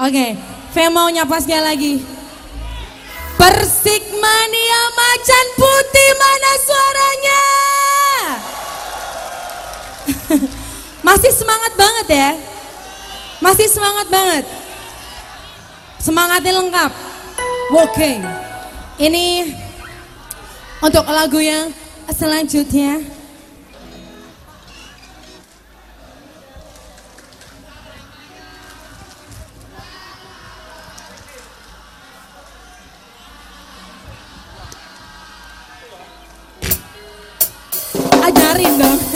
Oke, okay. mau nyapa sekali lagi. Persik Mania Macan Putih mana suaranya? Masih semangat banget ya? Masih semangat banget? Semangatnya lengkap. Oke. Ini untuk lagu yang selanjutnya. Ajarin dong.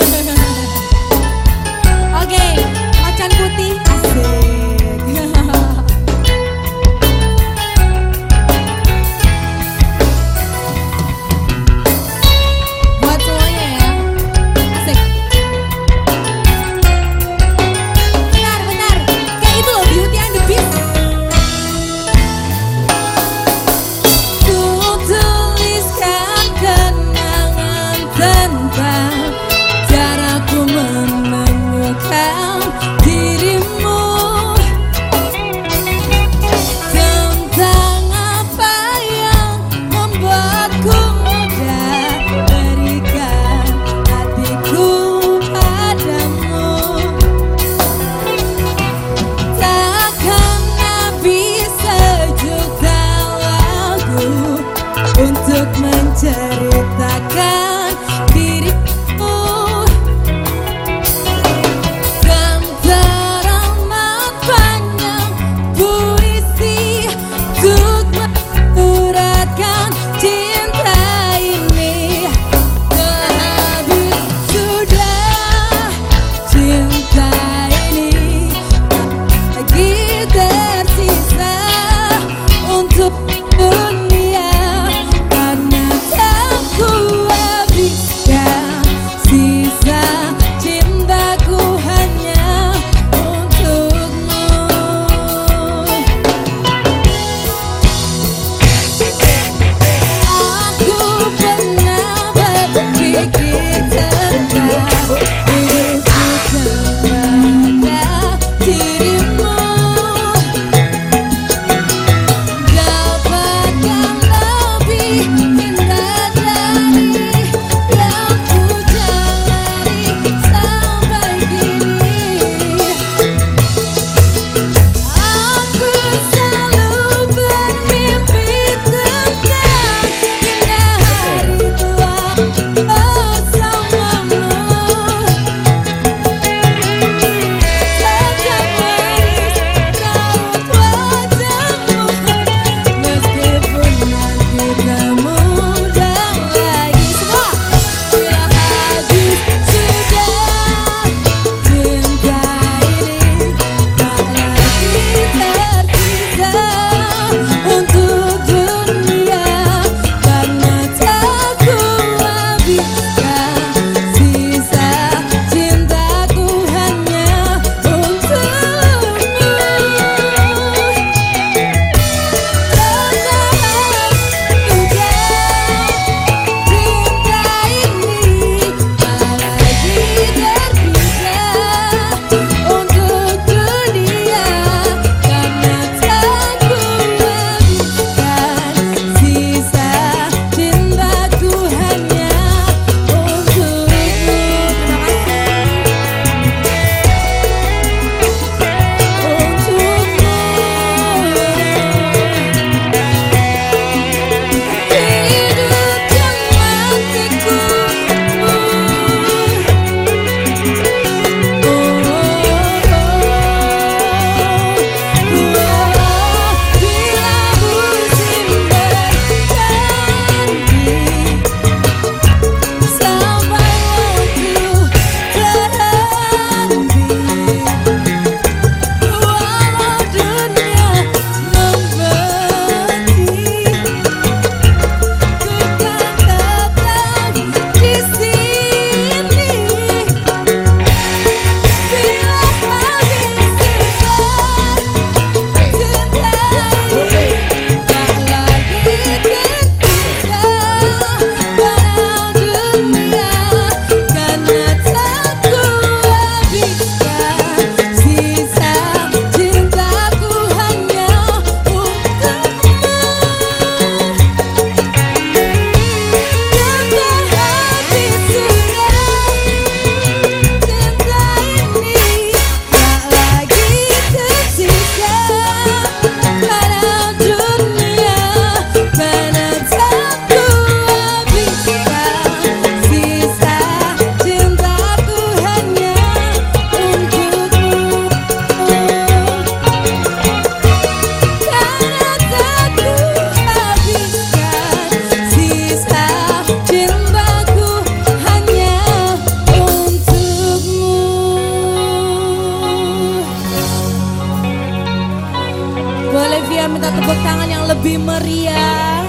saya minta tepuk tangan yang lebih meriah.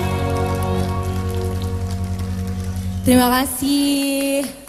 Terima kasih.